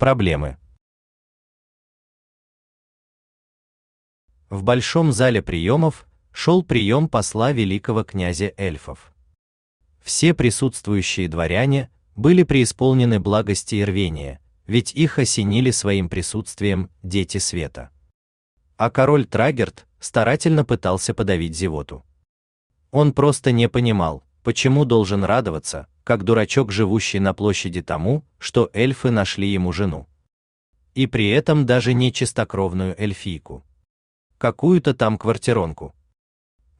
Проблемы. В большом зале приемов шел прием посла великого князя эльфов. Все присутствующие дворяне были преисполнены благости и рвения, ведь их осенили своим присутствием дети света. А король Трагерт старательно пытался подавить зевоту. Он просто не понимал, почему должен радоваться, как дурачок, живущий на площади тому, что эльфы нашли ему жену. И при этом даже не чистокровную эльфийку. Какую-то там квартиронку.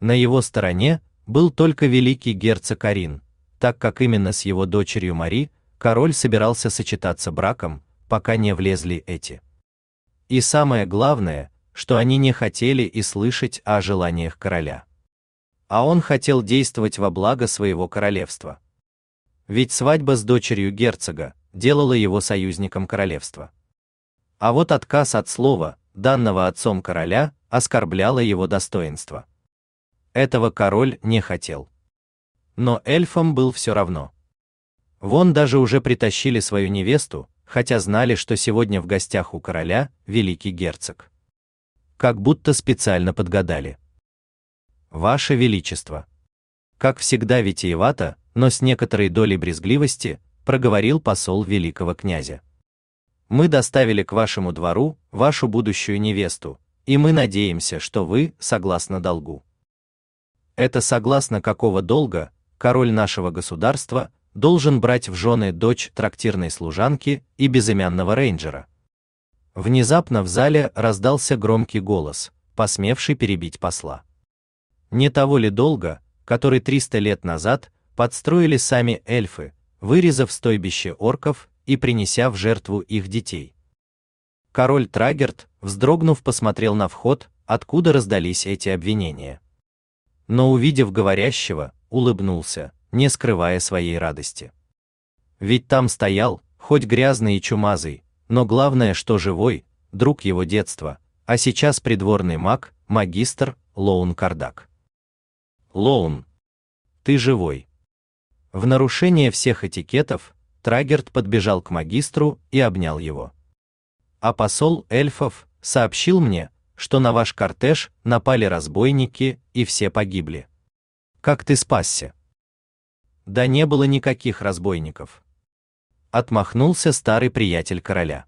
На его стороне был только великий герцог Карин, так как именно с его дочерью Мари король собирался сочетаться браком, пока не влезли эти. И самое главное, что они не хотели и слышать о желаниях короля. А он хотел действовать во благо своего королевства. Ведь свадьба с дочерью герцога делала его союзником королевства. А вот отказ от слова, данного отцом короля, оскорбляло его достоинство. Этого король не хотел. Но эльфам был все равно. Вон даже уже притащили свою невесту, хотя знали, что сегодня в гостях у короля великий герцог. Как будто специально подгадали. Ваше величество, как всегда витиевато, но с некоторой долей брезгливости, проговорил посол великого князя. Мы доставили к вашему двору вашу будущую невесту, и мы надеемся, что вы согласно долгу. Это согласно какого долга король нашего государства должен брать в жены дочь трактирной служанки и безымянного рейнджера. Внезапно в зале раздался громкий голос, посмевший перебить посла. Не того ли долга, который 300 лет назад подстроили сами эльфы, вырезав стойбище орков и принеся в жертву их детей. Король Трагерт, вздрогнув, посмотрел на вход, откуда раздались эти обвинения. Но увидев говорящего, улыбнулся, не скрывая своей радости. Ведь там стоял, хоть грязный и чумазый, но главное, что живой, друг его детства, а сейчас придворный маг, магистр Лоун Кардак. Лоун, ты живой. В нарушение всех этикетов, Трагерт подбежал к магистру и обнял его. А посол эльфов сообщил мне, что на ваш кортеж напали разбойники и все погибли. Как ты спасся? Да не было никаких разбойников. Отмахнулся старый приятель короля.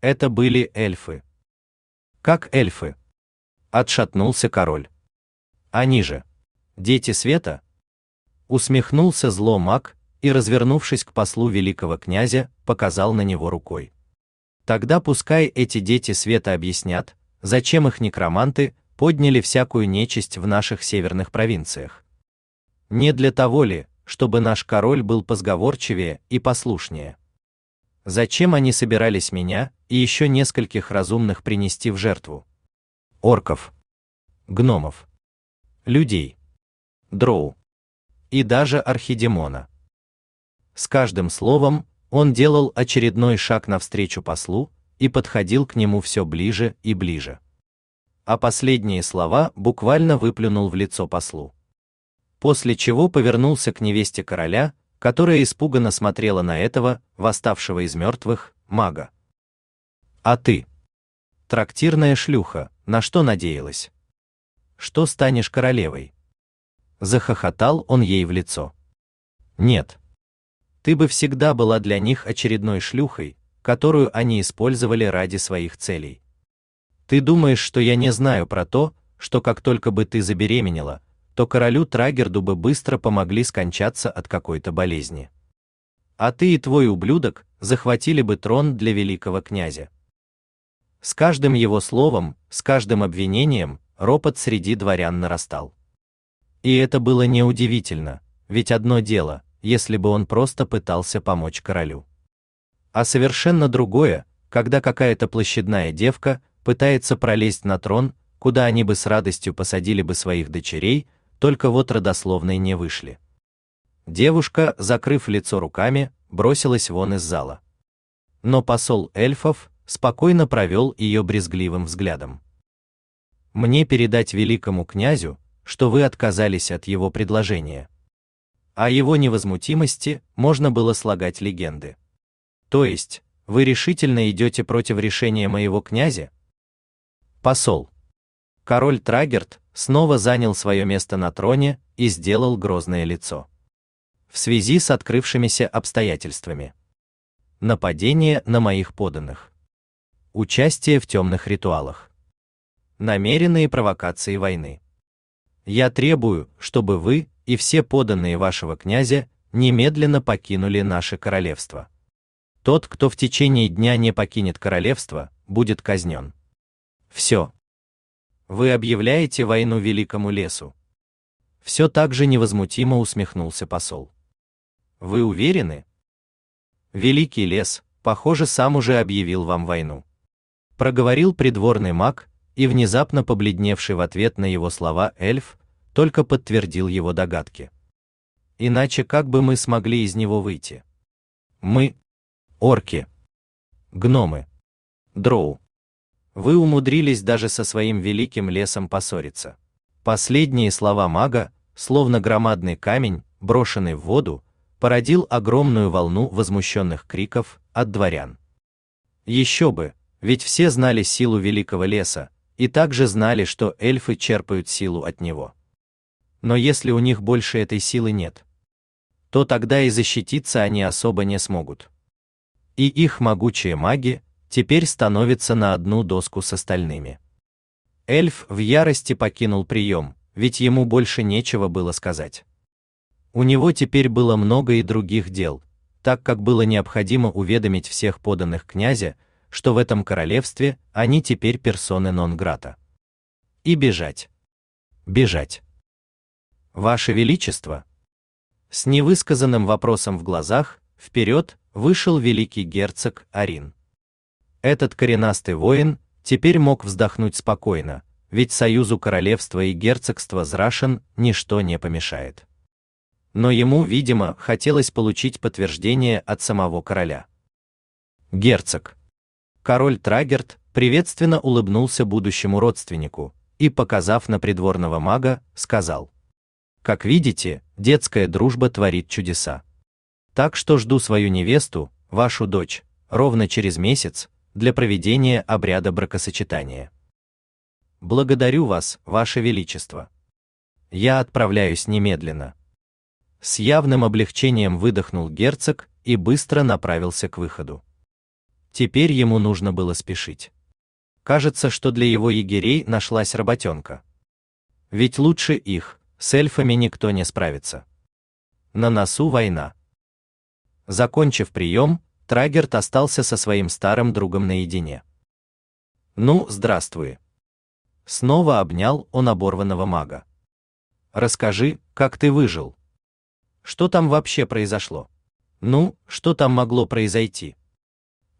Это были эльфы. Как эльфы? Отшатнулся король. Они же дети света, Усмехнулся зло маг и, развернувшись к послу великого князя, показал на него рукой. Тогда пускай эти дети света объяснят, зачем их некроманты подняли всякую нечисть в наших северных провинциях. Не для того ли, чтобы наш король был позговорчивее и послушнее. Зачем они собирались меня и еще нескольких разумных принести в жертву? Орков, гномов, людей, дроу и даже архидемона. С каждым словом он делал очередной шаг навстречу послу и подходил к нему все ближе и ближе. А последние слова буквально выплюнул в лицо послу. После чего повернулся к невесте короля, которая испуганно смотрела на этого, восставшего из мертвых, мага. А ты, трактирная шлюха, на что надеялась? Что станешь королевой? Захохотал он ей в лицо. Нет. Ты бы всегда была для них очередной шлюхой, которую они использовали ради своих целей. Ты думаешь, что я не знаю про то, что как только бы ты забеременела, то королю Трагерду бы быстро помогли скончаться от какой-то болезни. А ты и твой ублюдок захватили бы трон для великого князя. С каждым его словом, с каждым обвинением, ропот среди дворян нарастал. И это было неудивительно, ведь одно дело, если бы он просто пытался помочь королю. А совершенно другое, когда какая-то площадная девка пытается пролезть на трон, куда они бы с радостью посадили бы своих дочерей, только вот родословные не вышли. Девушка, закрыв лицо руками, бросилась вон из зала. Но посол эльфов спокойно провел ее брезгливым взглядом. Мне передать великому князю, что вы отказались от его предложения. О его невозмутимости можно было слагать легенды. То есть, вы решительно идете против решения моего князя? Посол. Король Трагерт снова занял свое место на троне и сделал грозное лицо. В связи с открывшимися обстоятельствами. Нападение на моих подданных. Участие в темных ритуалах. Намеренные провокации войны. Я требую, чтобы вы и все подданные вашего князя немедленно покинули наше королевство. Тот, кто в течение дня не покинет королевство, будет казнен. Все. Вы объявляете войну великому лесу. Все так же невозмутимо усмехнулся посол. Вы уверены? Великий лес, похоже, сам уже объявил вам войну. Проговорил придворный маг, и внезапно побледневший в ответ на его слова эльф только подтвердил его догадки. Иначе как бы мы смогли из него выйти? Мы орки, гномы, дроу. Вы умудрились даже со своим великим лесом поссориться. Последние слова мага, словно громадный камень, брошенный в воду, породил огромную волну возмущенных криков от дворян. Еще бы, ведь все знали силу великого леса, и также знали, что эльфы черпают силу от него. Но если у них больше этой силы нет, то тогда и защититься они особо не смогут и их могучие маги теперь становятся на одну доску с остальными. Эльф в ярости покинул прием, ведь ему больше нечего было сказать. У него теперь было много и других дел, так как было необходимо уведомить всех поданных князя, что в этом королевстве они теперь персоны нон-грата. И бежать. Бежать. Ваше Величество. С невысказанным вопросом в глазах, вперед, вышел великий герцог Арин. Этот коренастый воин теперь мог вздохнуть спокойно, ведь союзу королевства и герцогства Зрашен ничто не помешает. Но ему, видимо, хотелось получить подтверждение от самого короля. Герцог. Король Трагерт приветственно улыбнулся будущему родственнику и, показав на придворного мага, сказал: "Как видите, детская дружба творит чудеса. Так что жду свою невесту, вашу дочь, ровно через месяц для проведения обряда бракосочетания. Благодарю вас, ваше величество. Я отправляюсь немедленно. С явным облегчением выдохнул герцог и быстро направился к выходу. Теперь ему нужно было спешить. Кажется, что для его егерей нашлась работенка. Ведь лучше их, с эльфами никто не справится. На носу война. Закончив прием, Трагерт остался со своим старым другом наедине. Ну, здравствуй. Снова обнял он оборванного мага. Расскажи, как ты выжил. Что там вообще произошло? Ну, что там могло произойти?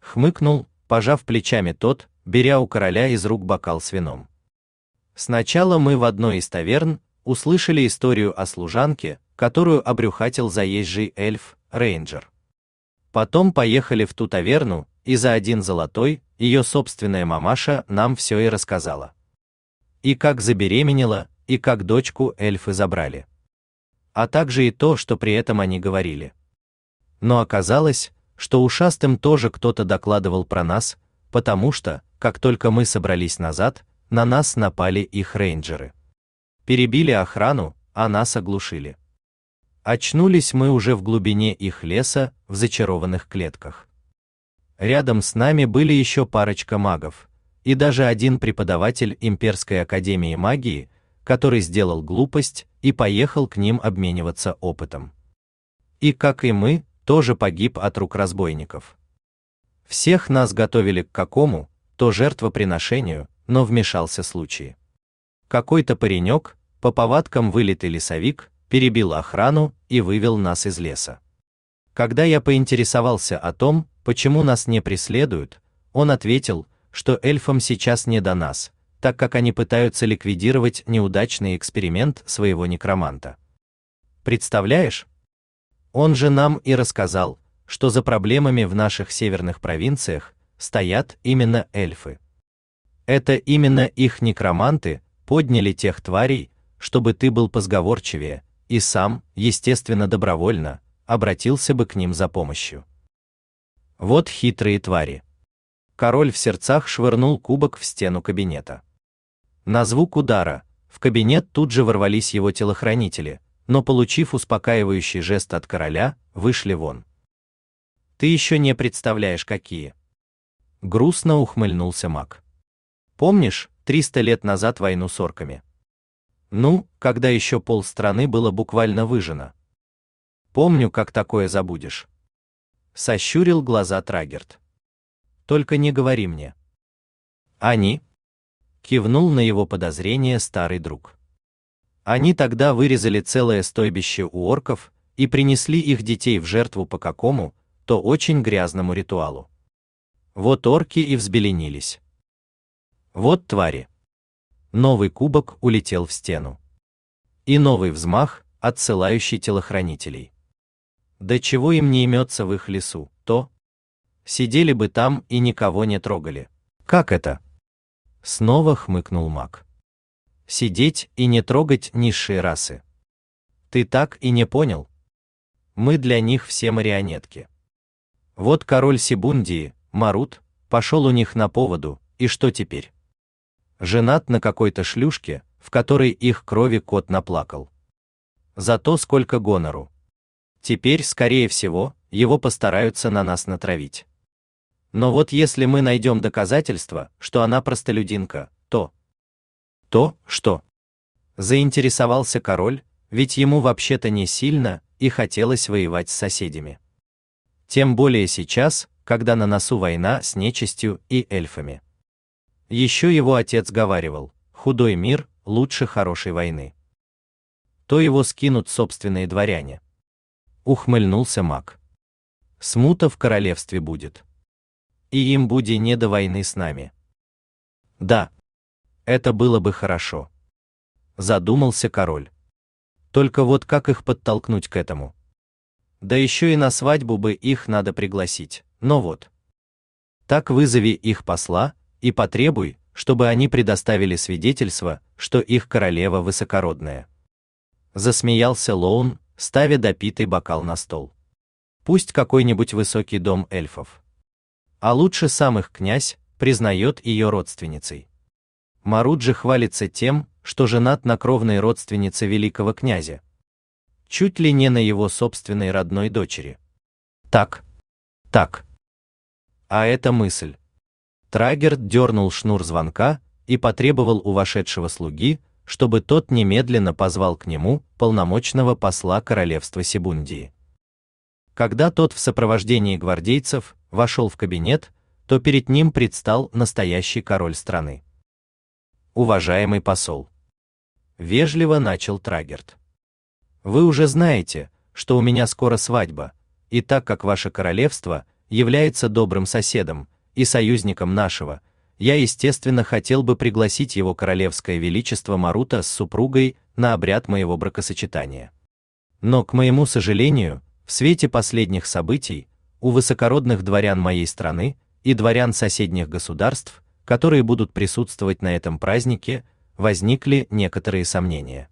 Хмыкнул, пожав плечами тот, беря у короля из рук бокал с вином. Сначала мы в одной из таверн услышали историю о служанке, которую обрюхатил заезжий эльф Рейнджер. Потом поехали в ту таверну, и за один золотой ее собственная мамаша нам все и рассказала. И как забеременела, и как дочку эльфы забрали. А также и то, что при этом они говорили. Но оказалось, что ушастым тоже кто-то докладывал про нас, потому что, как только мы собрались назад, на нас напали их рейнджеры. Перебили охрану, а нас оглушили. Очнулись мы уже в глубине их леса, в зачарованных клетках. Рядом с нами были еще парочка магов, и даже один преподаватель Имперской академии магии, который сделал глупость и поехал к ним обмениваться опытом. И как и мы, тоже погиб от рук разбойников. Всех нас готовили к какому, то жертвоприношению, но вмешался случай. Какой-то паренек, по повадкам вылитый лесовик, перебил охрану и вывел нас из леса. Когда я поинтересовался о том, почему нас не преследуют, он ответил, что эльфам сейчас не до нас, так как они пытаются ликвидировать неудачный эксперимент своего некроманта. Представляешь? Он же нам и рассказал, что за проблемами в наших северных провинциях стоят именно эльфы. Это именно их некроманты подняли тех тварей, чтобы ты был позговорчивее, и сам, естественно, добровольно обратился бы к ним за помощью. Вот хитрые твари. Король в сердцах швырнул кубок в стену кабинета. На звук удара в кабинет тут же ворвались его телохранители, но получив успокаивающий жест от короля, вышли вон. Ты еще не представляешь какие. Грустно ухмыльнулся маг. Помнишь, 300 лет назад войну с орками? Ну, когда еще пол страны было буквально выжжено. Помню, как такое забудешь. Сощурил глаза Трагерт. Только не говори мне. Они? Кивнул на его подозрение старый друг. Они тогда вырезали целое стойбище у орков и принесли их детей в жертву по какому, то очень грязному ритуалу. Вот орки и взбеленились. Вот твари. Новый кубок улетел в стену. И новый взмах, отсылающий телохранителей. Да чего им не имется в их лесу, то сидели бы там и никого не трогали. Как это? Снова хмыкнул маг сидеть и не трогать низшие расы. Ты так и не понял? Мы для них все марионетки. Вот король Сибундии, Марут, пошел у них на поводу, и что теперь? Женат на какой-то шлюшке, в которой их крови кот наплакал. Зато сколько гонору. Теперь, скорее всего, его постараются на нас натравить. Но вот если мы найдем доказательства, что она простолюдинка, то то, что заинтересовался король, ведь ему вообще-то не сильно и хотелось воевать с соседями. Тем более сейчас, когда на носу война с нечистью и эльфами. Еще его отец говаривал: худой мир лучше хорошей войны. То его скинут собственные дворяне. Ухмыльнулся маг. Смута в королевстве будет. И им будет не до войны с нами. Да, это было бы хорошо. Задумался король. Только вот как их подтолкнуть к этому? Да еще и на свадьбу бы их надо пригласить. Но вот. Так вызови их посла и потребуй, чтобы они предоставили свидетельство, что их королева высокородная. Засмеялся Лоун, ставя допитый бокал на стол. Пусть какой-нибудь высокий дом эльфов. А лучше сам их князь признает ее родственницей. Маруджи хвалится тем, что женат на кровной родственнице великого князя. Чуть ли не на его собственной родной дочери. Так. Так. А это мысль. Трагерт дернул шнур звонка и потребовал у вошедшего слуги, чтобы тот немедленно позвал к нему полномочного посла королевства Сибундии. Когда тот в сопровождении гвардейцев вошел в кабинет, то перед ним предстал настоящий король страны уважаемый посол. Вежливо начал Трагерт. Вы уже знаете, что у меня скоро свадьба, и так как ваше королевство является добрым соседом и союзником нашего, я, естественно, хотел бы пригласить его королевское величество Марута с супругой на обряд моего бракосочетания. Но, к моему сожалению, в свете последних событий, у высокородных дворян моей страны и дворян соседних государств которые будут присутствовать на этом празднике, возникли некоторые сомнения.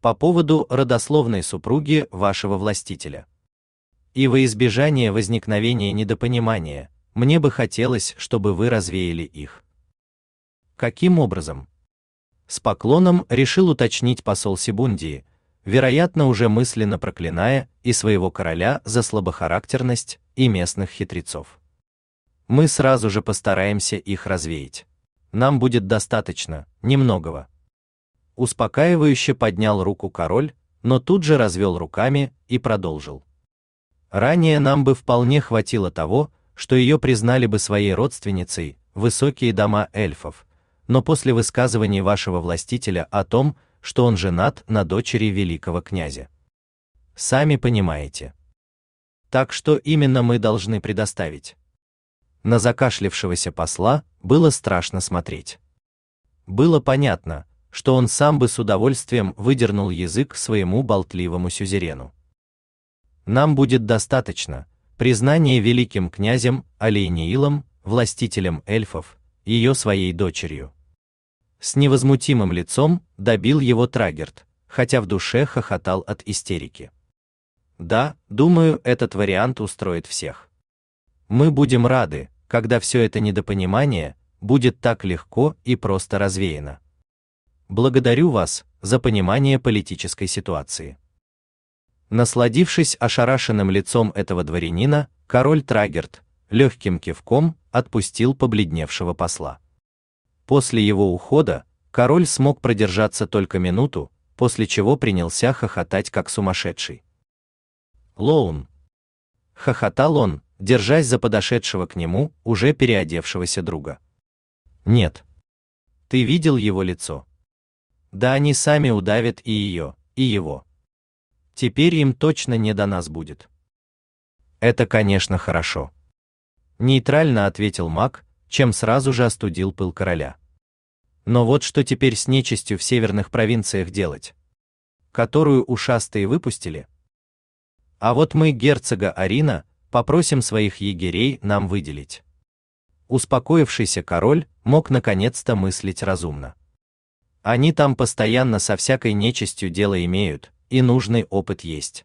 По поводу родословной супруги вашего властителя. И во избежание возникновения недопонимания, мне бы хотелось, чтобы вы развеяли их. Каким образом? С поклоном решил уточнить посол Сибундии, вероятно, уже мысленно проклиная и своего короля за слабохарактерность, и местных хитрецов мы сразу же постараемся их развеять. Нам будет достаточно, немногого. Успокаивающе поднял руку король, но тут же развел руками и продолжил. Ранее нам бы вполне хватило того, что ее признали бы своей родственницей, высокие дома эльфов, но после высказывания вашего властителя о том, что он женат на дочери великого князя. Сами понимаете. Так что именно мы должны предоставить? На закашлявшегося посла было страшно смотреть. Было понятно, что он сам бы с удовольствием выдернул язык своему болтливому сюзерену. Нам будет достаточно признания великим князем Алейниилом, властителем эльфов, ее своей дочерью. С невозмутимым лицом добил его Трагерт, хотя в душе хохотал от истерики. Да, думаю, этот вариант устроит всех. мы будем рады, когда все это недопонимание будет так легко и просто развеяно. Благодарю вас за понимание политической ситуации. Насладившись ошарашенным лицом этого дворянина, король Трагерт легким кивком отпустил побледневшего посла. После его ухода король смог продержаться только минуту, после чего принялся хохотать как сумасшедший. Лоун. Хохотал он, держась за подошедшего к нему, уже переодевшегося друга. Нет. Ты видел его лицо? Да они сами удавят и ее, и его. Теперь им точно не до нас будет. Это, конечно, хорошо. Нейтрально ответил маг, чем сразу же остудил пыл короля. Но вот что теперь с нечистью в северных провинциях делать? Которую ушастые выпустили? А вот мы герцога Арина попросим своих егерей нам выделить. Успокоившийся король мог наконец-то мыслить разумно. Они там постоянно со всякой нечистью дело имеют, и нужный опыт есть.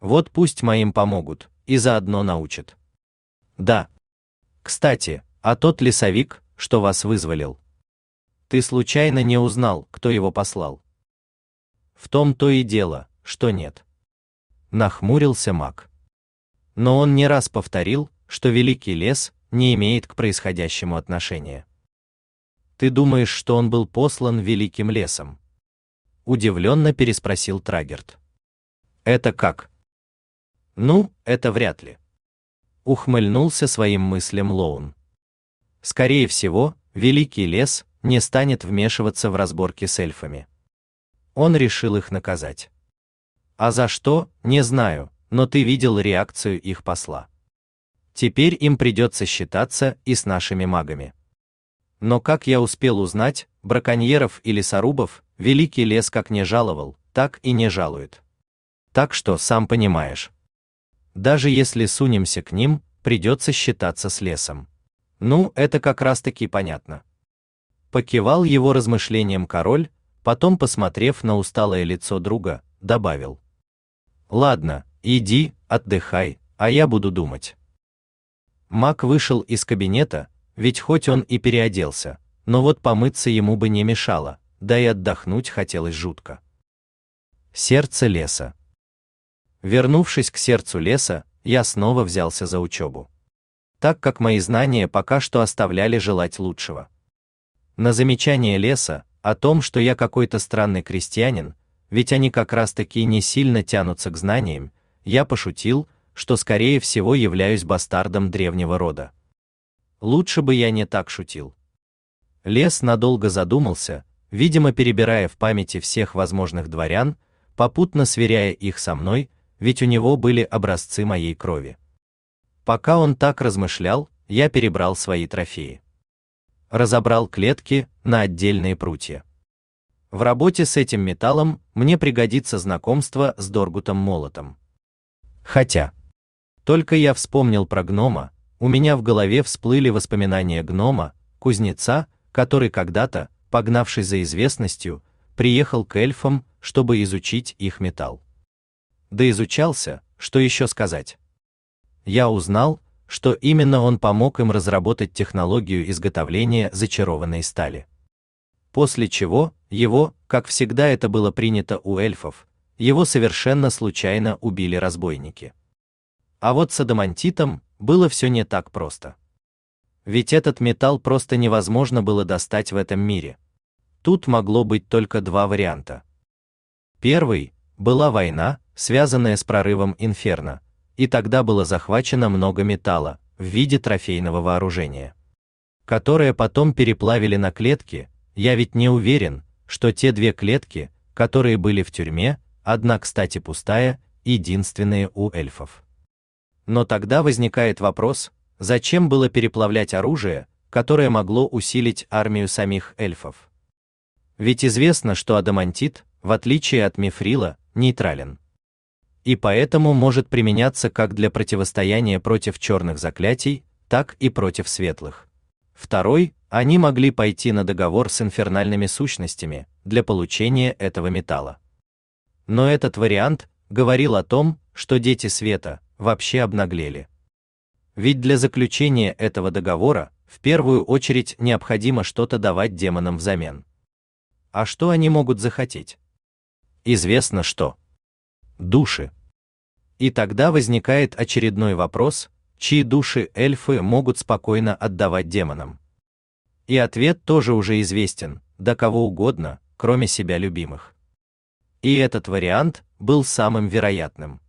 Вот пусть моим помогут, и заодно научат. Да. Кстати, а тот лесовик, что вас вызволил, ты случайно не узнал, кто его послал? В том то и дело, что нет. Нахмурился маг. Но он не раз повторил, что великий лес не имеет к происходящему отношения. Ты думаешь, что он был послан великим лесом? Удивленно переспросил Трагерт. Это как? Ну, это вряд ли. Ухмыльнулся своим мыслям Лоун. Скорее всего, великий лес не станет вмешиваться в разборки с эльфами. Он решил их наказать. А за что, не знаю, но ты видел реакцию их посла. Теперь им придется считаться и с нашими магами. Но как я успел узнать, браконьеров или сарубов великий лес как не жаловал, так и не жалует. Так что, сам понимаешь. Даже если сунемся к ним, придется считаться с лесом. Ну, это как раз-таки понятно. Покивал его размышлением король, потом, посмотрев на усталое лицо друга, добавил. «Ладно, иди, отдыхай, а я буду думать». Мак вышел из кабинета, ведь хоть он и переоделся, но вот помыться ему бы не мешало, да и отдохнуть хотелось жутко. Сердце леса. Вернувшись к сердцу леса, я снова взялся за учебу. Так как мои знания пока что оставляли желать лучшего. На замечание леса о том, что я какой-то странный крестьянин, ведь они как раз-таки не сильно тянутся к знаниям, я пошутил, что скорее всего являюсь бастардом древнего рода. Лучше бы я не так шутил. Лес надолго задумался, видимо, перебирая в памяти всех возможных дворян, попутно сверяя их со мной, ведь у него были образцы моей крови. Пока он так размышлял, я перебрал свои трофеи разобрал клетки на отдельные прутья. В работе с этим металлом мне пригодится знакомство с Доргутом Молотом. Хотя, только я вспомнил про гнома, у меня в голове всплыли воспоминания гнома, кузнеца, который когда-то, погнавшись за известностью, приехал к эльфам, чтобы изучить их металл. Да изучался, что еще сказать. Я узнал, что именно он помог им разработать технологию изготовления зачарованной стали. После чего его, как всегда это было принято у эльфов, его совершенно случайно убили разбойники. А вот с адамантитом было все не так просто. Ведь этот металл просто невозможно было достать в этом мире. Тут могло быть только два варианта. Первый была война, связанная с прорывом Инферно, и тогда было захвачено много металла в виде трофейного вооружения, которое потом переплавили на клетки. Я ведь не уверен, что те две клетки, которые были в тюрьме, одна, кстати, пустая, единственные у эльфов. Но тогда возникает вопрос, зачем было переплавлять оружие, которое могло усилить армию самих эльфов? Ведь известно, что адамантит, в отличие от мифрила, нейтрален и поэтому может применяться как для противостояния против черных заклятий, так и против светлых. Второй, они могли пойти на договор с инфернальными сущностями для получения этого металла. Но этот вариант говорил о том, что дети света вообще обнаглели. Ведь для заключения этого договора в первую очередь необходимо что-то давать демонам взамен. А что они могут захотеть? Известно что. Души. И тогда возникает очередной вопрос, чьи души эльфы могут спокойно отдавать демонам. И ответ тоже уже известен, да кого угодно, кроме себя любимых. И этот вариант был самым вероятным.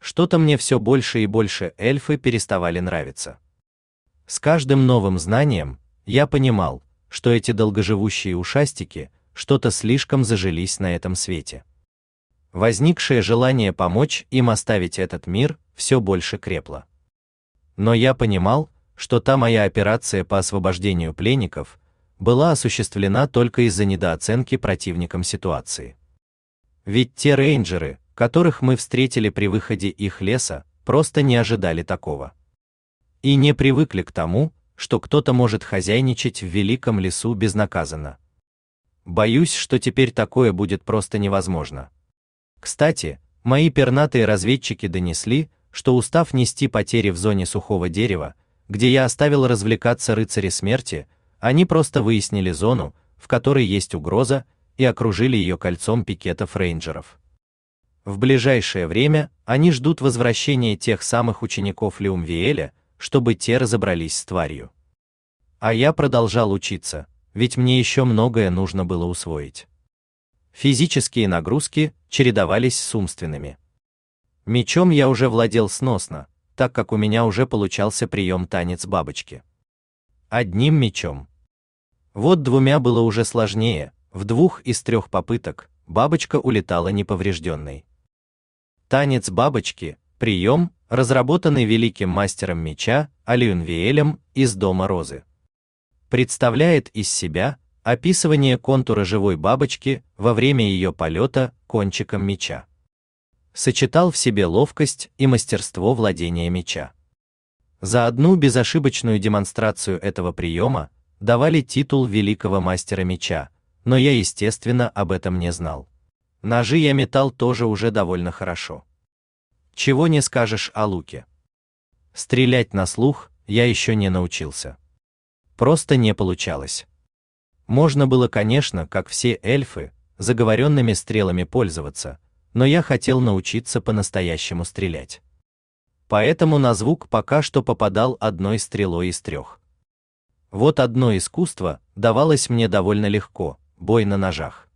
Что-то мне все больше и больше эльфы переставали нравиться. С каждым новым знанием я понимал, что эти долгоживущие ушастики что-то слишком зажились на этом свете. Возникшее желание помочь им оставить этот мир все больше крепло. Но я понимал, что та моя операция по освобождению пленников была осуществлена только из-за недооценки противником ситуации. Ведь те рейнджеры, которых мы встретили при выходе их леса, просто не ожидали такого. И не привыкли к тому, что кто-то может хозяйничать в великом лесу безнаказанно. Боюсь, что теперь такое будет просто невозможно. Кстати, мои пернатые разведчики донесли, что устав нести потери в зоне сухого дерева, где я оставил развлекаться рыцари смерти, они просто выяснили зону, в которой есть угроза, и окружили ее кольцом пикетов рейнджеров. В ближайшее время они ждут возвращения тех самых учеников Леумвиэля, чтобы те разобрались с тварью. А я продолжал учиться, ведь мне еще многое нужно было усвоить. Физические нагрузки чередовались с умственными. Мечом я уже владел сносно, так как у меня уже получался прием танец бабочки. Одним мечом. Вот двумя было уже сложнее, в двух из трех попыток бабочка улетала неповрежденной. Танец бабочки – прием, разработанный великим мастером меча Алюнвиэлем из Дома Розы. Представляет из себя описывание контура живой бабочки во время ее полета кончиком меча. Сочетал в себе ловкость и мастерство владения меча. За одну безошибочную демонстрацию этого приема давали титул великого мастера меча, но я, естественно, об этом не знал. Ножи я метал тоже уже довольно хорошо. Чего не скажешь о луке. Стрелять на слух я еще не научился. Просто не получалось. Можно было, конечно, как все эльфы, заговоренными стрелами пользоваться, но я хотел научиться по-настоящему стрелять. Поэтому на звук пока что попадал одной стрелой из трех. Вот одно искусство давалось мне довольно легко, бой на ножах.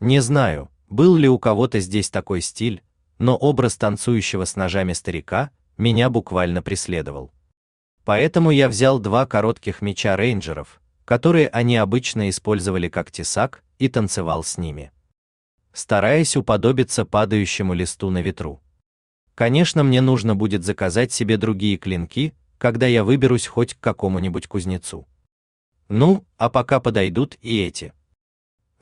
Не знаю, был ли у кого-то здесь такой стиль, но образ танцующего с ножами старика меня буквально преследовал. Поэтому я взял два коротких меча рейнджеров, которые они обычно использовали как тесак, и танцевал с ними. Стараясь уподобиться падающему листу на ветру. Конечно, мне нужно будет заказать себе другие клинки, когда я выберусь хоть к какому-нибудь кузнецу. Ну, а пока подойдут и эти.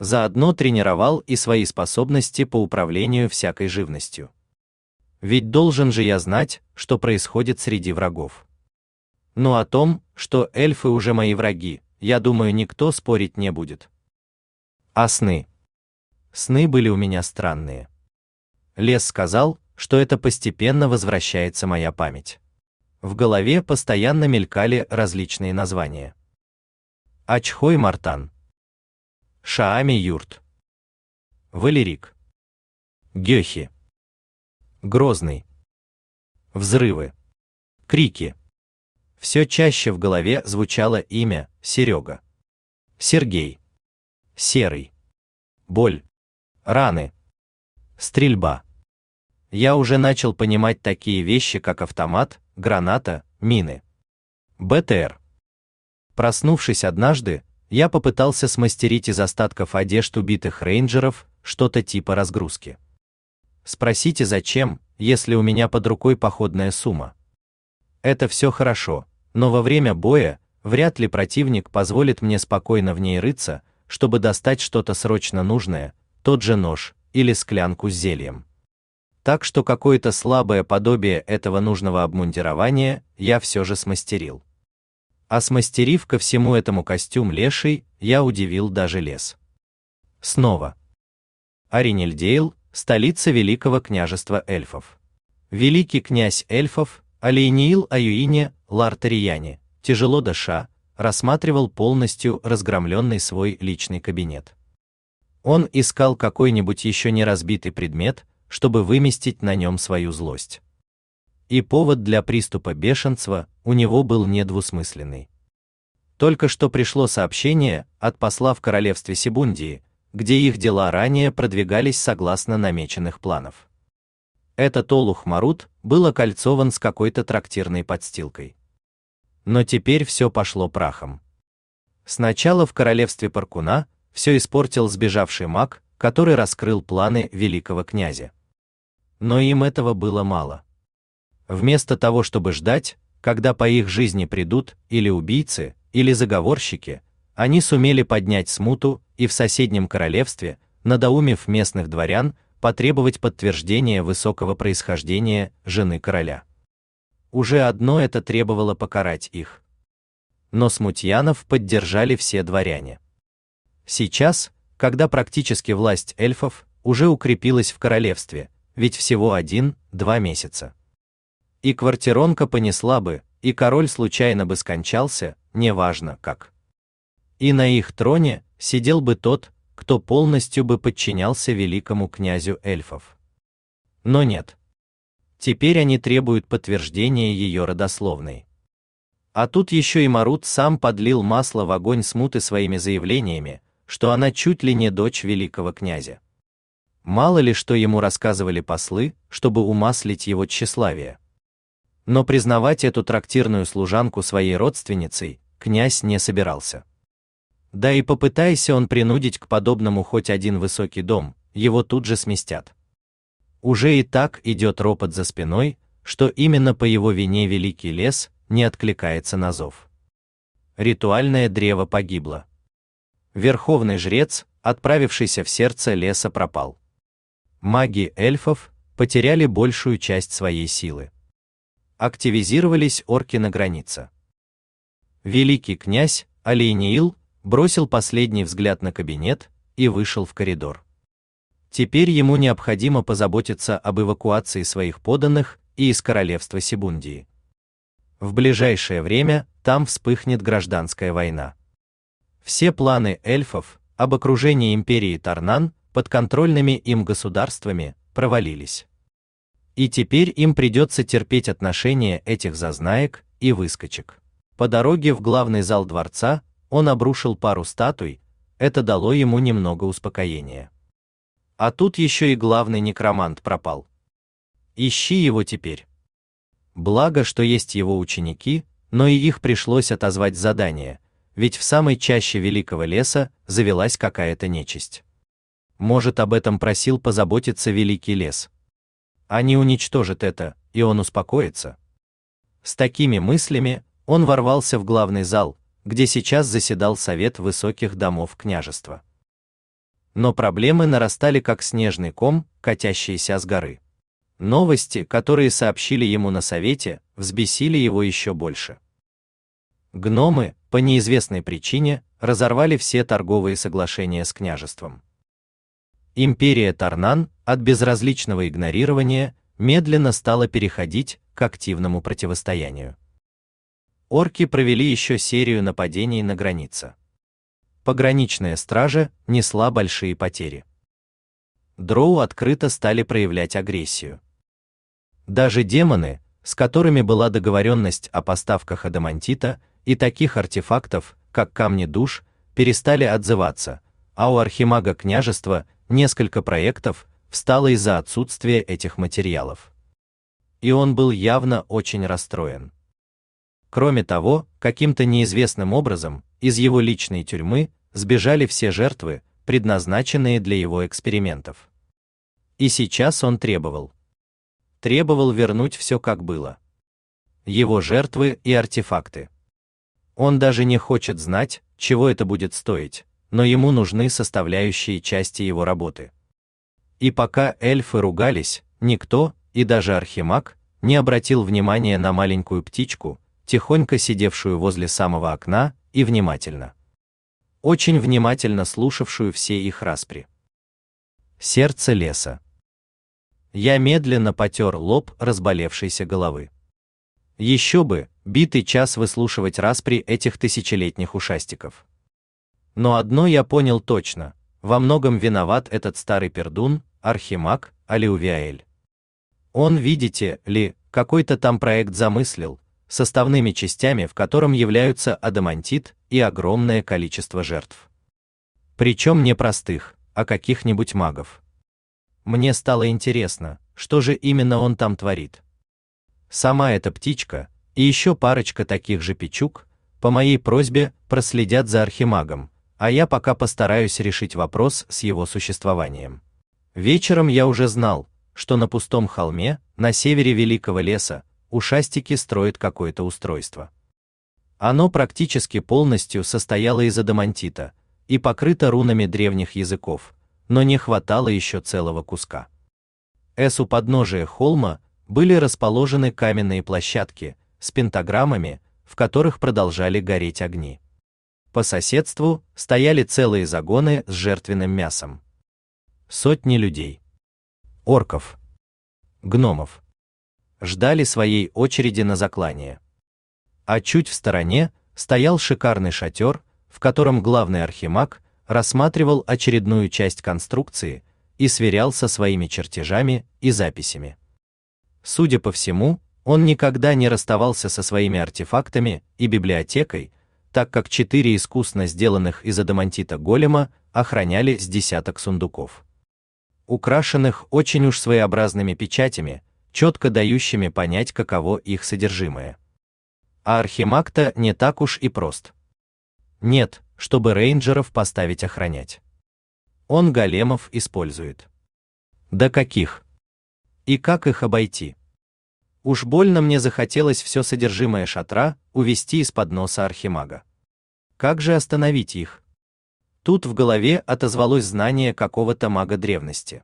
Заодно тренировал и свои способности по управлению всякой живностью. Ведь должен же я знать, что происходит среди врагов. Но о том, что эльфы уже мои враги, я думаю, никто спорить не будет. А сны? Сны были у меня странные. Лес сказал, что это постепенно возвращается моя память. В голове постоянно мелькали различные названия. Ачхой Мартан, Шаами Юрт. Валерик. Гёхи. Грозный. Взрывы. Крики. Все чаще в голове звучало имя Серега. Сергей. Серый. Боль. Раны. Стрельба. Я уже начал понимать такие вещи, как автомат, граната, мины. БТР. Проснувшись однажды, я попытался смастерить из остатков одежд убитых рейнджеров что-то типа разгрузки. Спросите, зачем, если у меня под рукой походная сумма? Это все хорошо, но во время боя вряд ли противник позволит мне спокойно в ней рыться, чтобы достать что-то срочно нужное, тот же нож или склянку с зельем. Так что какое-то слабое подобие этого нужного обмундирования я все же смастерил. А смастерив ко всему этому костюм леший, я удивил даже лес. Снова. Аринельдейл, столица Великого княжества эльфов. Великий князь эльфов Алейниил Аюине Лартарияне, тяжело дыша, рассматривал полностью разгромленный свой личный кабинет. Он искал какой-нибудь еще не разбитый предмет, чтобы выместить на нем свою злость. И повод для приступа бешенства у него был недвусмысленный. Только что пришло сообщение от посла в королевстве Сибундии, где их дела ранее продвигались согласно намеченных планов. Этот олух Марут был окольцован с какой-то трактирной подстилкой. Но теперь все пошло прахом. Сначала в королевстве Паркуна все испортил сбежавший маг, который раскрыл планы великого князя. Но им этого было мало. Вместо того, чтобы ждать, когда по их жизни придут или убийцы, или заговорщики, они сумели поднять смуту и в соседнем королевстве, надоумив местных дворян, потребовать подтверждения высокого происхождения жены короля. Уже одно это требовало покарать их. Но смутьянов поддержали все дворяне. Сейчас, когда практически власть эльфов уже укрепилась в королевстве, ведь всего один-два месяца. И квартиронка понесла бы, и король случайно бы скончался, неважно как. И на их троне сидел бы тот, кто полностью бы подчинялся великому князю эльфов. Но нет. Теперь они требуют подтверждения ее родословной. А тут еще и Марут сам подлил масло в огонь смуты своими заявлениями, что она чуть ли не дочь великого князя. Мало ли что ему рассказывали послы, чтобы умаслить его тщеславие. Но признавать эту трактирную служанку своей родственницей князь не собирался. Да и попытайся он принудить к подобному хоть один высокий дом, его тут же сместят. Уже и так идет ропот за спиной, что именно по его вине великий лес не откликается на зов. Ритуальное древо погибло. Верховный жрец, отправившийся в сердце леса, пропал. Маги эльфов потеряли большую часть своей силы. Активизировались орки на границе. Великий князь Алейниил бросил последний взгляд на кабинет и вышел в коридор. Теперь ему необходимо позаботиться об эвакуации своих подданных и из королевства Сибундии. В ближайшее время там вспыхнет гражданская война. Все планы эльфов об окружении империи Тарнан подконтрольными им государствами провалились. И теперь им придется терпеть отношения этих зазнаек и выскочек. По дороге в главный зал дворца он обрушил пару статуй, это дало ему немного успокоения. А тут еще и главный некромант пропал. Ищи его теперь. Благо, что есть его ученики, но и их пришлось отозвать задание, ведь в самой чаще великого леса завелась какая-то нечисть. Может, об этом просил позаботиться великий лес. Они уничтожат это, и он успокоится. С такими мыслями он ворвался в главный зал, где сейчас заседал совет высоких домов княжества. Но проблемы нарастали как снежный ком, катящийся с горы. Новости, которые сообщили ему на совете, взбесили его еще больше. Гномы, по неизвестной причине, разорвали все торговые соглашения с княжеством. Империя Тарнан от безразличного игнорирования медленно стала переходить к активному противостоянию орки провели еще серию нападений на границе. Пограничная стража несла большие потери. Дроу открыто стали проявлять агрессию. Даже демоны, с которыми была договоренность о поставках адамантита и таких артефактов, как камни душ, перестали отзываться, а у архимага княжества несколько проектов встало из-за отсутствия этих материалов. И он был явно очень расстроен. Кроме того, каким-то неизвестным образом из его личной тюрьмы сбежали все жертвы, предназначенные для его экспериментов. И сейчас он требовал. Требовал вернуть все как было. Его жертвы и артефакты. Он даже не хочет знать, чего это будет стоить, но ему нужны составляющие части его работы. И пока эльфы ругались, никто, и даже архимаг, не обратил внимания на маленькую птичку, тихонько сидевшую возле самого окна и внимательно, очень внимательно слушавшую все их распри. Сердце леса. Я медленно потер лоб разболевшейся головы. Еще бы, битый час выслушивать распри этих тысячелетних ушастиков. Но одно я понял точно, во многом виноват этот старый пердун, архимаг Алиувиаэль. Он, видите ли, какой-то там проект замыслил, составными частями в котором являются адамантит и огромное количество жертв. Причем не простых, а каких-нибудь магов. Мне стало интересно, что же именно он там творит. Сама эта птичка и еще парочка таких же печук по моей просьбе проследят за архимагом, а я пока постараюсь решить вопрос с его существованием. Вечером я уже знал, что на пустом холме, на севере великого леса, ушастики строят какое-то устройство. Оно практически полностью состояло из адамантита и покрыто рунами древних языков, но не хватало еще целого куска. С у подножия холма были расположены каменные площадки с пентаграммами, в которых продолжали гореть огни. По соседству стояли целые загоны с жертвенным мясом. Сотни людей, орков, гномов, ждали своей очереди на заклание. А чуть в стороне стоял шикарный шатер, в котором главный архимаг рассматривал очередную часть конструкции и сверял со своими чертежами и записями. Судя по всему, он никогда не расставался со своими артефактами и библиотекой, так как четыре искусно сделанных из адамантита голема охраняли с десяток сундуков, украшенных очень уж своеобразными печатями, четко дающими понять, каково их содержимое. А архимаг-то не так уж и прост. Нет, чтобы рейнджеров поставить охранять. Он големов использует. Да каких? И как их обойти? Уж больно мне захотелось все содержимое шатра увести из-под носа архимага. Как же остановить их? Тут в голове отозвалось знание какого-то мага древности.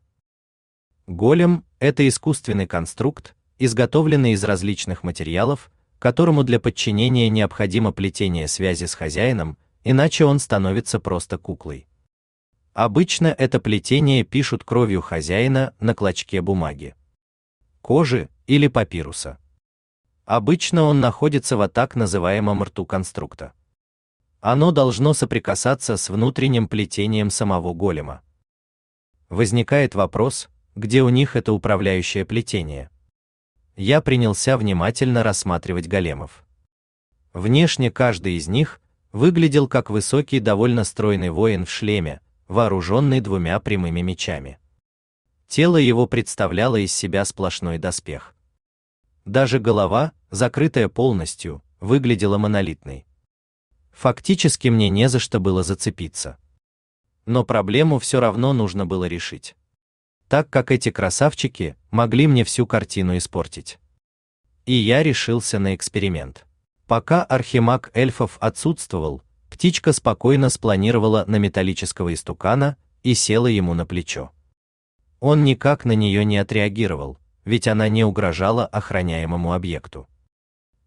Голем – это искусственный конструкт, изготовленный из различных материалов, которому для подчинения необходимо плетение связи с хозяином, иначе он становится просто куклой. Обычно это плетение пишут кровью хозяина на клочке бумаги, кожи или папируса. Обычно он находится в так называемом рту конструкта. Оно должно соприкасаться с внутренним плетением самого голема. Возникает вопрос, где у них это управляющее плетение. Я принялся внимательно рассматривать големов. Внешне каждый из них выглядел как высокий, довольно стройный воин в шлеме, вооруженный двумя прямыми мечами. Тело его представляло из себя сплошной доспех. Даже голова, закрытая полностью, выглядела монолитной. Фактически мне не за что было зацепиться. Но проблему все равно нужно было решить так как эти красавчики могли мне всю картину испортить. И я решился на эксперимент. Пока архимаг эльфов отсутствовал, птичка спокойно спланировала на металлического истукана и села ему на плечо. Он никак на нее не отреагировал, ведь она не угрожала охраняемому объекту.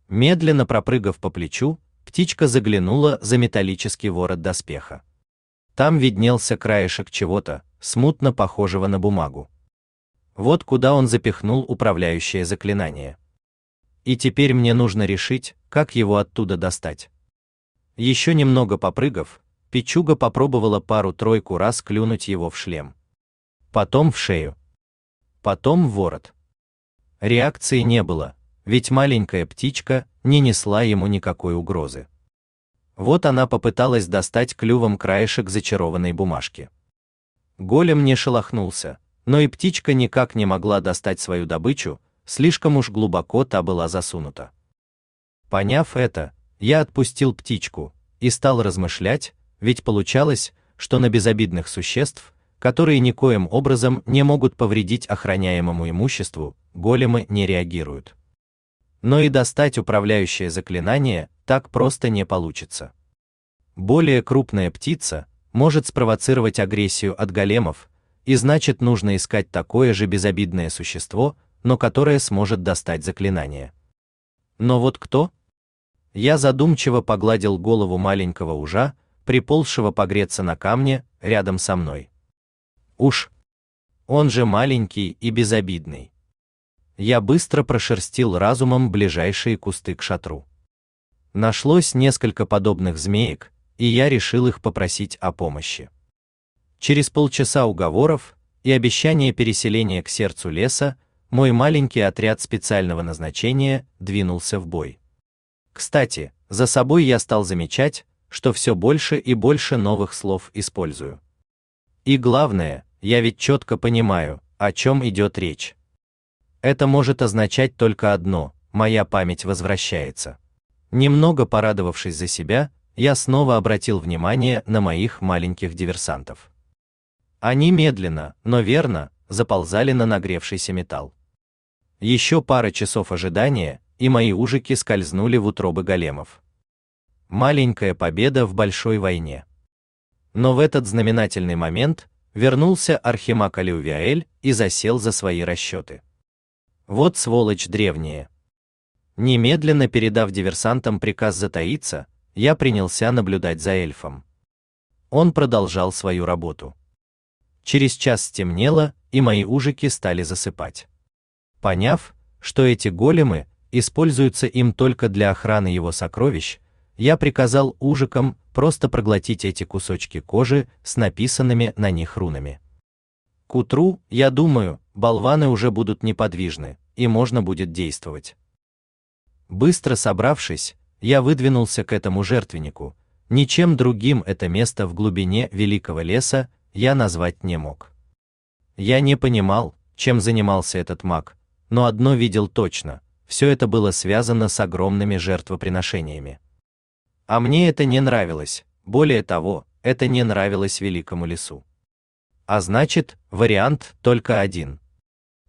Медленно пропрыгав по плечу, птичка заглянула за металлический ворот доспеха. Там виднелся краешек чего-то, смутно похожего на бумагу. Вот куда он запихнул управляющее заклинание. И теперь мне нужно решить, как его оттуда достать. Еще немного попрыгав, Пичуга попробовала пару-тройку раз клюнуть его в шлем. Потом в шею. Потом в ворот. Реакции не было, ведь маленькая птичка не несла ему никакой угрозы. Вот она попыталась достать клювом краешек зачарованной бумажки. Голем не шелохнулся, но и птичка никак не могла достать свою добычу, слишком уж глубоко та была засунута. Поняв это, я отпустил птичку и стал размышлять, ведь получалось, что на безобидных существ, которые никоим образом не могут повредить охраняемому имуществу, големы не реагируют. Но и достать управляющее заклинание так просто не получится. Более крупная птица, может спровоцировать агрессию от големов, и значит нужно искать такое же безобидное существо, но которое сможет достать заклинание. Но вот кто? Я задумчиво погладил голову маленького ужа, приползшего погреться на камне рядом со мной. Уж, он же маленький и безобидный. Я быстро прошерстил разумом ближайшие кусты к шатру. Нашлось несколько подобных змеек, и я решил их попросить о помощи. Через полчаса уговоров и обещания переселения к сердцу леса, мой маленький отряд специального назначения двинулся в бой. Кстати, за собой я стал замечать, что все больше и больше новых слов использую. И главное, я ведь четко понимаю, о чем идет речь. Это может означать только одно: моя память возвращается. Немного порадовавшись за себя, я снова обратил внимание на моих маленьких диверсантов. Они медленно, но верно заползали на нагревшийся металл. Еще пара часов ожидания, и мои ужики скользнули в утробы големов. Маленькая победа в большой войне. Но в этот знаменательный момент вернулся Архимаг Алювиаэль и засел за свои расчеты. Вот сволочь древняя. Немедленно передав диверсантам приказ затаиться, я принялся наблюдать за эльфом. Он продолжал свою работу. Через час стемнело, и мои ужики стали засыпать. Поняв, что эти големы используются им только для охраны его сокровищ, я приказал ужикам просто проглотить эти кусочки кожи с написанными на них рунами. К утру, я думаю, болваны уже будут неподвижны, и можно будет действовать. Быстро собравшись, я выдвинулся к этому жертвеннику. Ничем другим это место в глубине великого леса я назвать не мог. Я не понимал, чем занимался этот маг, но одно видел точно: все это было связано с огромными жертвоприношениями. А мне это не нравилось. Более того, это не нравилось великому лесу. А значит, вариант только один.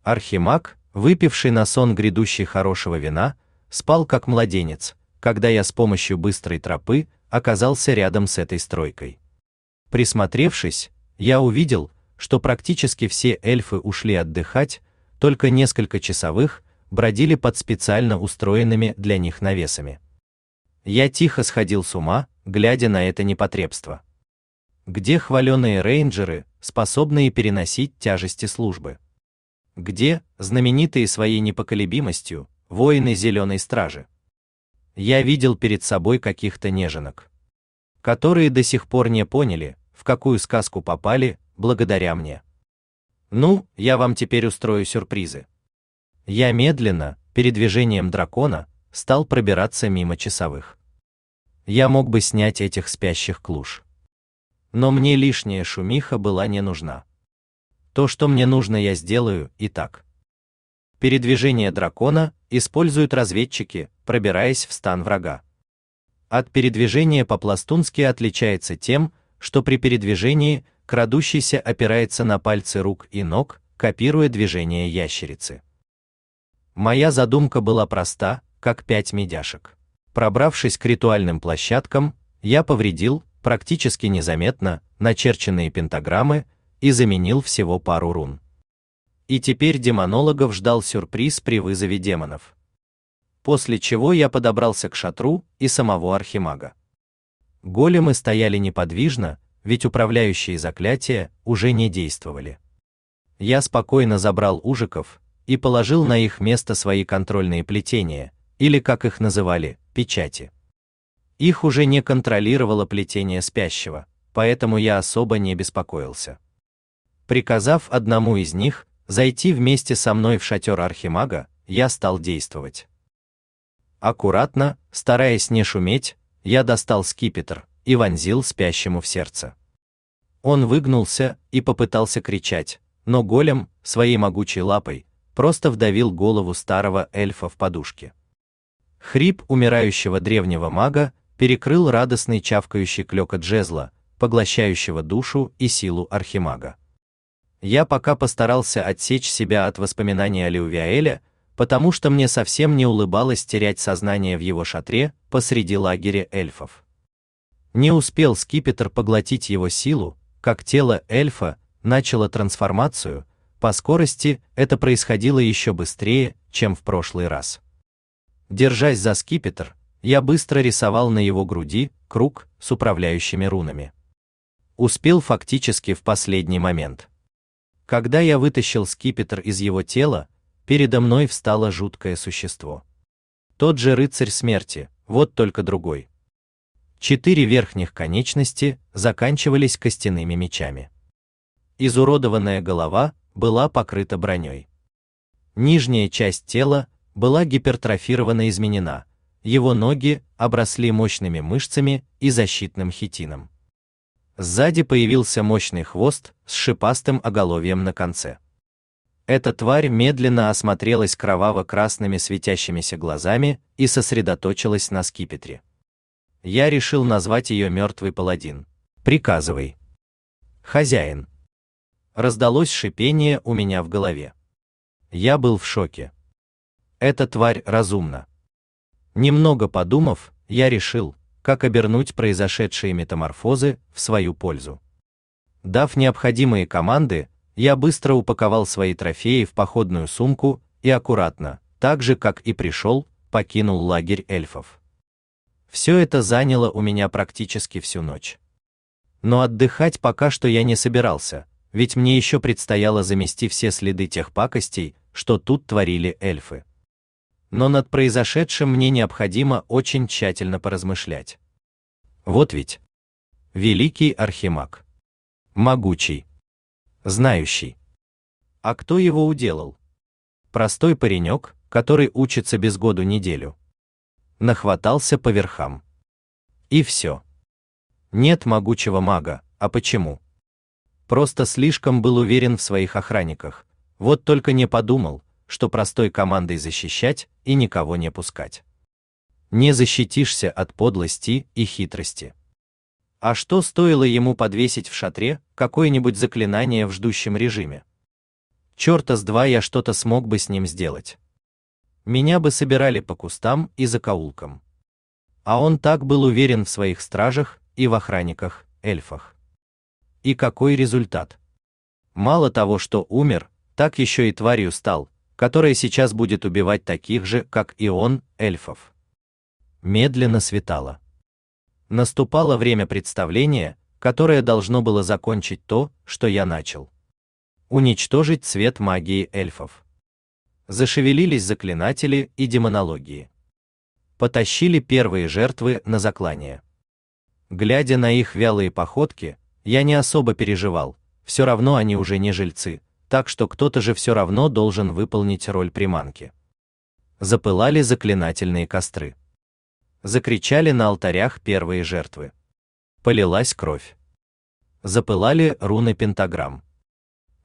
Архимаг, выпивший на сон грядущий хорошего вина, спал как младенец, когда я с помощью быстрой тропы оказался рядом с этой стройкой. Присмотревшись, я увидел, что практически все эльфы ушли отдыхать, только несколько часовых бродили под специально устроенными для них навесами. Я тихо сходил с ума, глядя на это непотребство. Где хваленые рейнджеры, способные переносить тяжести службы? Где знаменитые своей непоколебимостью, воины зеленой стражи. Я видел перед собой каких-то неженок, которые до сих пор не поняли, в какую сказку попали, благодаря мне. Ну, я вам теперь устрою сюрпризы. Я медленно, передвижением дракона, стал пробираться мимо часовых. Я мог бы снять этих спящих клуш. Но мне лишняя шумиха была не нужна. То, что мне нужно, я сделаю и так. Передвижение дракона используют разведчики, пробираясь в стан врага. От передвижения по-пластунски отличается тем, что при передвижении крадущийся опирается на пальцы рук и ног, копируя движения ящерицы. Моя задумка была проста, как пять медяшек. Пробравшись к ритуальным площадкам, я повредил, практически незаметно, начерченные пентаграммы и заменил всего пару рун. И теперь демонологов ждал сюрприз при вызове демонов. После чего я подобрался к шатру и самого архимага. Големы стояли неподвижно, ведь управляющие заклятия уже не действовали. Я спокойно забрал ужиков и положил на их место свои контрольные плетения, или как их называли, печати. Их уже не контролировало плетение спящего, поэтому я особо не беспокоился. Приказав одному из них зайти вместе со мной в шатер архимага, я стал действовать. Аккуратно, стараясь не шуметь, я достал скипетр и вонзил спящему в сердце. Он выгнулся и попытался кричать, но голем своей могучей лапой просто вдавил голову старого эльфа в подушки. Хрип умирающего древнего мага перекрыл радостный чавкающий клёкот жезла, поглощающего душу и силу архимага. Я пока постарался отсечь себя от воспоминаний о Леувиаэле, потому что мне совсем не улыбалось терять сознание в его шатре посреди лагеря эльфов. Не успел скипетр поглотить его силу, как тело эльфа начало трансформацию, по скорости это происходило еще быстрее, чем в прошлый раз. Держась за скипетр, я быстро рисовал на его груди круг с управляющими рунами. Успел фактически в последний момент. Когда я вытащил скипетр из его тела, передо мной встало жуткое существо. Тот же рыцарь смерти, вот только другой. Четыре верхних конечности заканчивались костяными мечами. Изуродованная голова была покрыта броней. Нижняя часть тела была гипертрофирована изменена, его ноги обросли мощными мышцами и защитным хитином. Сзади появился мощный хвост с шипастым оголовьем на конце. Эта тварь медленно осмотрелась кроваво-красными светящимися глазами и сосредоточилась на скипетре. Я решил назвать ее мертвый паладин. Приказывай. Хозяин. Раздалось шипение у меня в голове. Я был в шоке. Эта тварь разумна. Немного подумав, я решил, как обернуть произошедшие метаморфозы в свою пользу. Дав необходимые команды, я быстро упаковал свои трофеи в походную сумку и аккуратно, так же как и пришел, покинул лагерь эльфов. Все это заняло у меня практически всю ночь. Но отдыхать пока что я не собирался, ведь мне еще предстояло замести все следы тех пакостей, что тут творили эльфы но над произошедшим мне необходимо очень тщательно поразмышлять. Вот ведь. Великий архимаг. Могучий. Знающий. А кто его уделал? Простой паренек, который учится без году неделю. Нахватался по верхам. И все. Нет могучего мага, а почему? Просто слишком был уверен в своих охранниках, вот только не подумал, что простой командой защищать и никого не пускать. Не защитишься от подлости и хитрости. А что стоило ему подвесить в шатре какое-нибудь заклинание в ждущем режиме? Чёрта с два я что-то смог бы с ним сделать. Меня бы собирали по кустам и закоулкам. А он так был уверен в своих стражах и в охранниках, эльфах. И какой результат? Мало того, что умер, так еще и тварью стал, которая сейчас будет убивать таких же, как и он, эльфов. Медленно светало. Наступало время представления, которое должно было закончить то, что я начал. Уничтожить цвет магии эльфов. Зашевелились заклинатели и демонологии. Потащили первые жертвы на заклание. Глядя на их вялые походки, я не особо переживал, все равно они уже не жильцы, так что кто-то же все равно должен выполнить роль приманки. Запылали заклинательные костры. Закричали на алтарях первые жертвы. Полилась кровь. Запылали руны пентаграмм.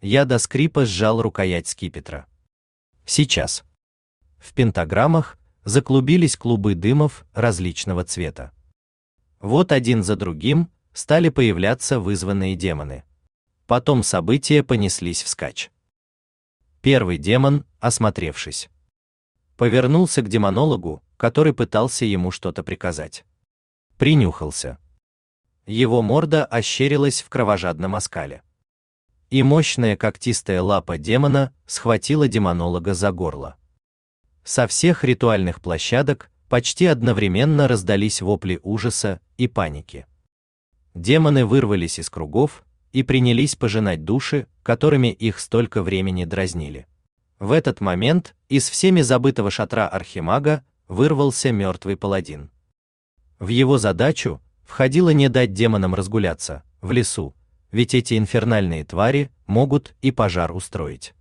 Я до скрипа сжал рукоять скипетра. Сейчас. В пентаграммах заклубились клубы дымов различного цвета. Вот один за другим стали появляться вызванные демоны. Потом события понеслись вскачь. Первый демон, осмотревшись, повернулся к демонологу, который пытался ему что-то приказать. Принюхался. Его морда ощерилась в кровожадном оскале. И мощная когтистая лапа демона схватила демонолога за горло. Со всех ритуальных площадок почти одновременно раздались вопли ужаса и паники. Демоны вырвались из кругов, и принялись пожинать души, которыми их столько времени дразнили. В этот момент из всеми забытого шатра архимага вырвался мертвый паладин. В его задачу входило не дать демонам разгуляться в лесу, ведь эти инфернальные твари могут и пожар устроить.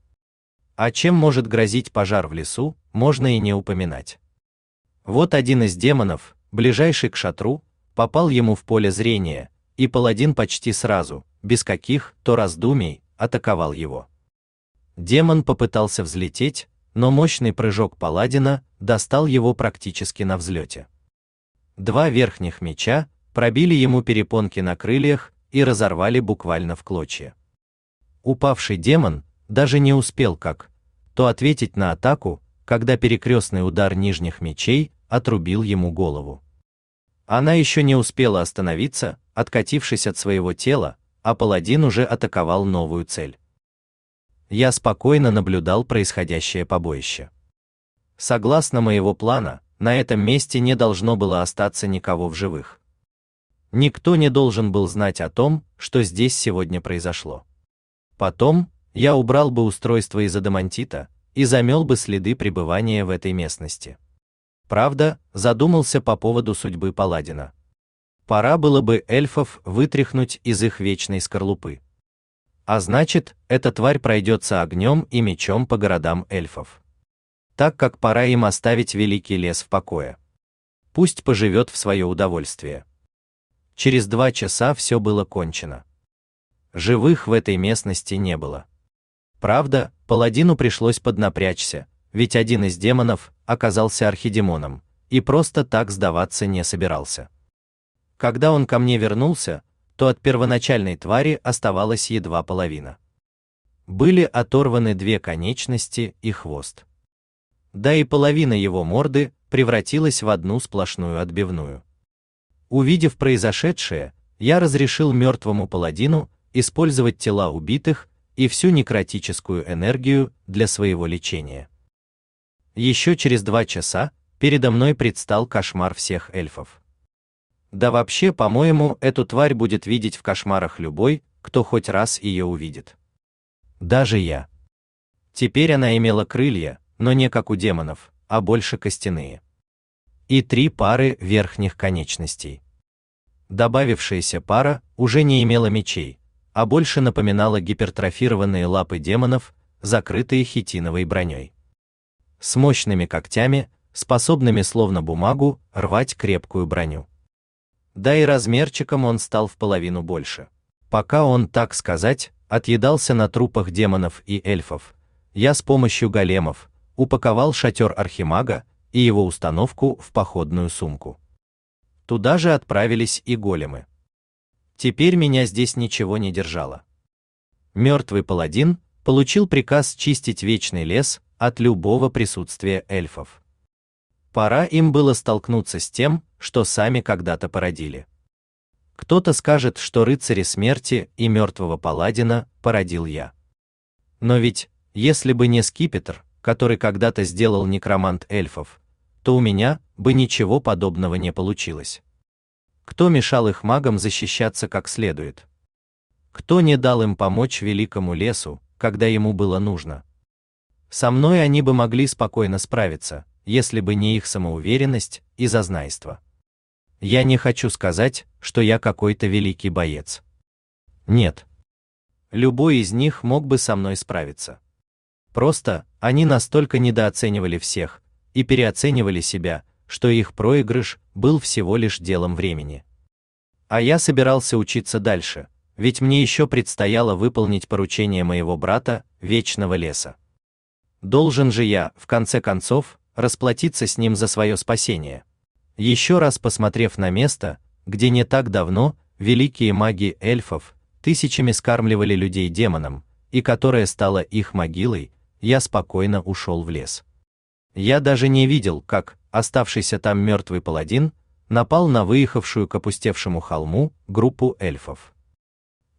А чем может грозить пожар в лесу, можно и не упоминать. Вот один из демонов, ближайший к шатру, попал ему в поле зрения, и паладин почти сразу, без каких-то раздумий, атаковал его. Демон попытался взлететь, но мощный прыжок паладина достал его практически на взлете. Два верхних меча пробили ему перепонки на крыльях и разорвали буквально в клочья. Упавший демон даже не успел как то ответить на атаку, когда перекрестный удар нижних мечей отрубил ему голову. Она еще не успела остановиться, откатившись от своего тела, а паладин уже атаковал новую цель. Я спокойно наблюдал происходящее побоище. Согласно моего плана, на этом месте не должно было остаться никого в живых. Никто не должен был знать о том, что здесь сегодня произошло. Потом я убрал бы устройство из адамантита и замел бы следы пребывания в этой местности. Правда, задумался по поводу судьбы Паладина. Пора было бы эльфов вытряхнуть из их вечной скорлупы. А значит, эта тварь пройдется огнем и мечом по городам эльфов. Так как пора им оставить великий лес в покое. Пусть поживет в свое удовольствие. Через два часа все было кончено. Живых в этой местности не было. Правда, паладину пришлось поднапрячься, ведь один из демонов оказался архидемоном и просто так сдаваться не собирался. Когда он ко мне вернулся, то от первоначальной твари оставалась едва половина. Были оторваны две конечности и хвост. Да и половина его морды превратилась в одну сплошную отбивную. Увидев произошедшее, я разрешил мертвому паладину использовать тела убитых и всю некротическую энергию для своего лечения. Еще через два часа передо мной предстал кошмар всех эльфов. Да вообще, по-моему, эту тварь будет видеть в кошмарах любой, кто хоть раз ее увидит. Даже я. Теперь она имела крылья, но не как у демонов, а больше костяные. И три пары верхних конечностей. Добавившаяся пара уже не имела мечей, а больше напоминала гипертрофированные лапы демонов, закрытые хитиновой броней. С мощными когтями, способными словно бумагу рвать крепкую броню. Да и размерчиком он стал в половину больше. Пока он, так сказать, отъедался на трупах демонов и эльфов, я с помощью големов упаковал шатер архимага и его установку в походную сумку. Туда же отправились и големы. Теперь меня здесь ничего не держало. Мертвый паладин получил приказ чистить вечный лес от любого присутствия эльфов. Пора им было столкнуться с тем, что сами когда-то породили. Кто-то скажет, что рыцари смерти и мертвого паладина породил я. Но ведь, если бы не скипетр, который когда-то сделал некромант эльфов, то у меня бы ничего подобного не получилось. Кто мешал их магам защищаться как следует? Кто не дал им помочь великому лесу, когда ему было нужно? Со мной они бы могли спокойно справиться, если бы не их самоуверенность и зазнайство. Я не хочу сказать, что я какой-то великий боец. Нет. Любой из них мог бы со мной справиться. Просто они настолько недооценивали всех и переоценивали себя, что их проигрыш был всего лишь делом времени. А я собирался учиться дальше, ведь мне еще предстояло выполнить поручение моего брата, Вечного леса. Должен же я, в конце концов, расплатиться с ним за свое спасение. Еще раз посмотрев на место, где не так давно великие маги эльфов тысячами скармливали людей демонам, и которая стала их могилой, я спокойно ушел в лес. Я даже не видел, как оставшийся там мертвый паладин напал на выехавшую к опустевшему холму группу эльфов.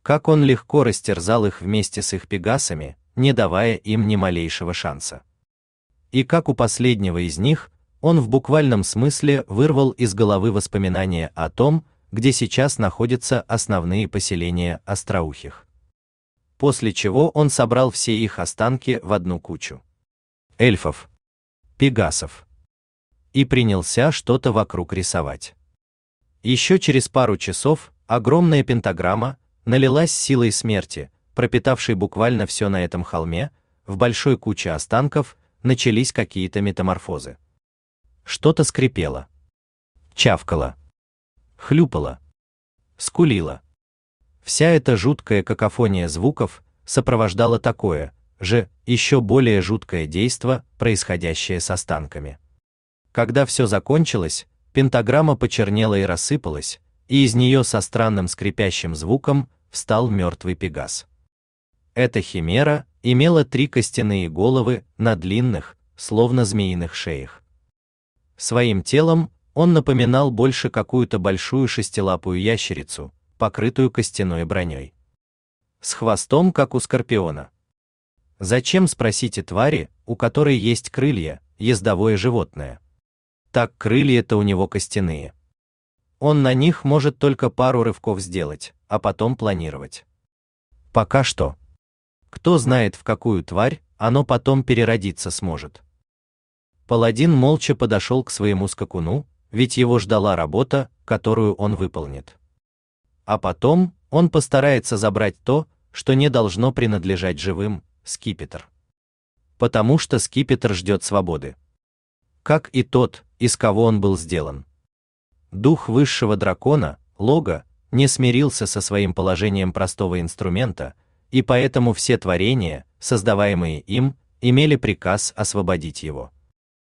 Как он легко растерзал их вместе с их пегасами, не давая им ни малейшего шанса и как у последнего из них, он в буквальном смысле вырвал из головы воспоминания о том, где сейчас находятся основные поселения остроухих. После чего он собрал все их останки в одну кучу. Эльфов, пегасов. И принялся что-то вокруг рисовать. Еще через пару часов огромная пентаграмма налилась силой смерти, пропитавшей буквально все на этом холме, в большой куче останков, начались какие-то метаморфозы. Что-то скрипело, чавкало, хлюпало, скулило. Вся эта жуткая какофония звуков сопровождала такое же, еще более жуткое действо, происходящее с останками. Когда все закончилось, пентаграмма почернела и рассыпалась, и из нее со странным скрипящим звуком встал мертвый пегас. Эта химера имела три костяные головы на длинных, словно змеиных шеях. Своим телом он напоминал больше какую-то большую шестилапую ящерицу, покрытую костяной броней. С хвостом, как у скорпиона. Зачем, спросите твари, у которой есть крылья, ездовое животное? Так крылья-то у него костяные. Он на них может только пару рывков сделать, а потом планировать. Пока что. Кто знает, в какую тварь оно потом переродиться сможет. Паладин молча подошел к своему скакуну, ведь его ждала работа, которую он выполнит. А потом он постарается забрать то, что не должно принадлежать живым, скипетр. Потому что скипетр ждет свободы. Как и тот, из кого он был сделан. Дух высшего дракона, Лога, не смирился со своим положением простого инструмента, и поэтому все творения, создаваемые им, имели приказ освободить его.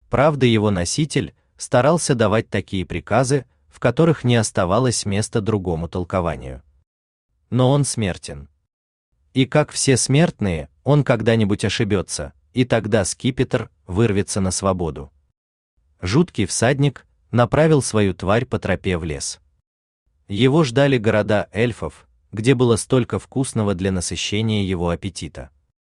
Правда, его носитель старался давать такие приказы, в которых не оставалось места другому толкованию. Но он смертен. И как все смертные, он когда-нибудь ошибется, и тогда скипетр вырвется на свободу. Жуткий всадник направил свою тварь по тропе в лес. Его ждали города эльфов, где было столько вкусного для насыщения его аппетита.